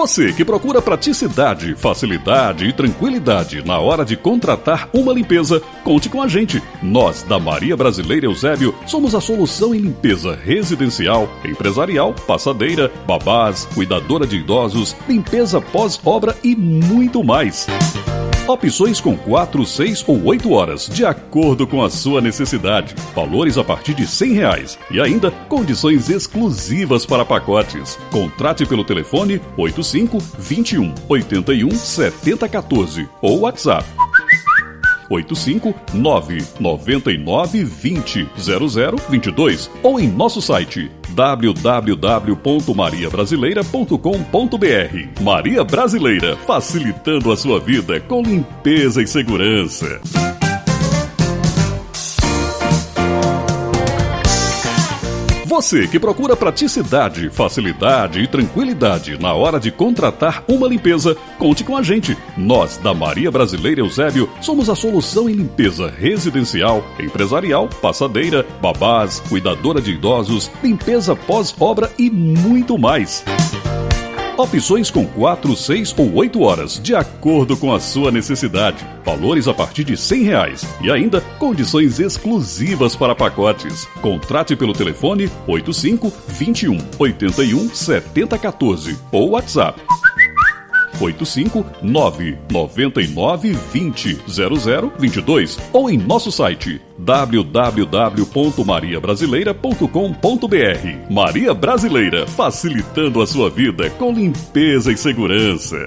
Você que procura praticidade, facilidade e tranquilidade na hora de contratar uma limpeza, conte com a gente. Nós, da Maria Brasileira Eusébio, somos a solução em limpeza residencial, empresarial, passadeira, babás, cuidadora de idosos, limpeza pós-obra e muito mais. Opções com 4, 6 ou 8 horas, de acordo com a sua necessidade. Valores a partir de 100 reais. E ainda, condições exclusivas para pacotes. Contrate pelo telefone 85 21 81 70 14 ou WhatsApp 85 999 20 00 22 ou em nosso site www.mariabrasileira.com.br. Maria Brasileira, facilitando a sua vida com limpeza e segurança. Você que procura praticidade, facilidade e tranquilidade na hora de contratar uma limpeza, conte com a gente. Nós, da Maria Brasileira Eusébio, somos a solução em limpeza residencial, empresarial, passadeira, babás, cuidadora de idosos, limpeza pós-obra e muito mais. Opções com 4, 6 ou 8 horas, de acordo com a sua necessidade. Valores a partir de 100 reais. E ainda, condições exclusivas para pacotes. Contrate pelo telefone 85 21 81 70 14 ou WhatsApp 85 999 20 00 22 ou em nosso site www.mariabrasileira.com.br. Maria Brasileira, facilitando a sua vida com limpeza e segurança.